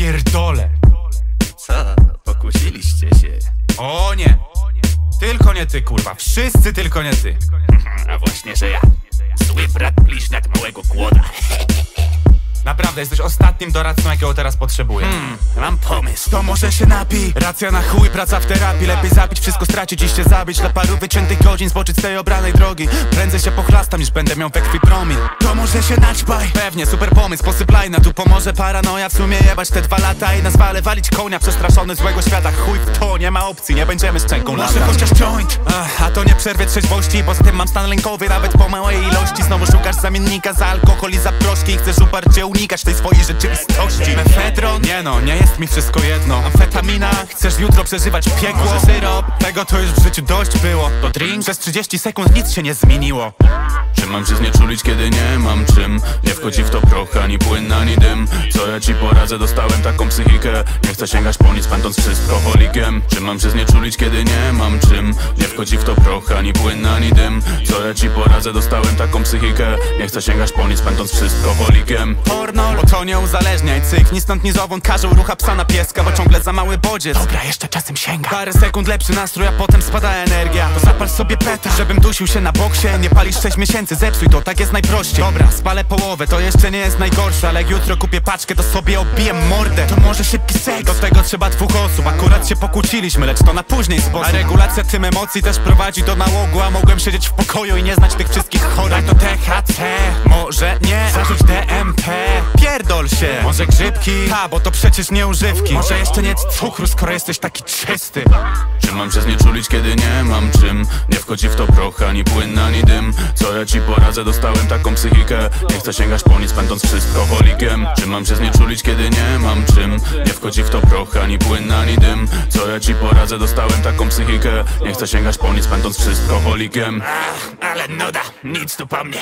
pierdolę. Co? Pokusiliście się. O nie. Tylko nie ty, kurwa. Wszyscy tylko nie ty. A właśnie, że ja. Zły brat bliźniak małego kłoda. Naprawdę, jesteś ostatnim doradcą, jakiego teraz potrzebuję. Mam pomysł. To może się napij Racja na chuj, praca w terapii. Lepiej zabić, wszystko stracić iść się zabić. Dla paru wyciętych godzin zboczyć z tej obranej drogi. Prędzej się pochlastam niż będę miał we krwi promil. To może się naćpaj Pewnie, super pomysł, posyplajna. Tu pomoże paranoja W sumie jebać te dwa lata I na zwale walić konia Przestraszony złego świata. Chuj w to, nie ma opcji Nie będziemy szczęką Może chociaż joint. Ach, A to nie przerwie trzeźwości Poza tym mam stan lękowy Nawet po małej ilości Znowu szukasz zamiennika za alkohol i za proszki chcesz uparcie unikać tej swojej rzeczywistości Mefedron? Nie no, nie jest mi wszystko jedno Amfetamina? Chcesz jutro przeżywać piekło? Może syrop? Tego to już w życiu dość było To drink? Przez 30 sekund nic się nie zmieniło Czy mam się znieczulić, kiedy nie mam czym? Nie wchodzi w to proch, ani płyn, ani dym Co ja ci poradzę, dostałem taką psychikę Nie chcę sięgać po nic, będąc wszystko holikiem Czy mam się znieczulić, kiedy nie mam czym? Nie wchodzi w to proch, ani płyn, ani dym. Co ja ci poradzę, dostałem taką psychikę. Nie chcę sięgać po nic, będąc wszystko holikiem Porno, bo to nie uzależniaj Cyk, ni stąd ni zowąd każą rucha psa na pieska Bo ciągle za mały bodziec. Dobra, jeszcze czasem sięga Parę sekund lepszy nastrój, a potem spada energia. To zapal sobie peta, żebym dusił się na boksie. Nie palisz 6 miesięcy, zepsuj to, tak jest najprościej. Dobra, spalę połowę, to jeszcze nie jest najgorsze. Ale jak jutro kupię paczkę, to sobie obiję mordę. To może szybki seks. Do tego trzeba dwóch osób, akurat się pokłóciliśmy Lecz to na później sposób A regulacja tym emocji też prowadzi do nałogu A mogłem siedzieć w pokoju i nie znać tych wszystkich chorób to THC, może nie Zarzuć DMT, pierdol się. Może grzybki, ta, bo to przecież nie używki. Może jeszcze nie cukru, skoro jesteś taki czysty. Czy mam się znieczulić, kiedy nie mam czym? Nie wchodzi w to proch, ani płyn, ani dym. Co ja ci poradzę, dostałem taką psychikę. Nie chcę sięgać po nic, będąc wszystko holikiem. Czy mam się znieczulić, kiedy nie mam czym? Nie wchodzi w to proch, ani płyn, ani dym. Co ja ci poradzę, dostałem taką psychikę. Nie chcę sięgać po nic, będąc wszystko holikiem. Ale nuda, nic tu po mnie.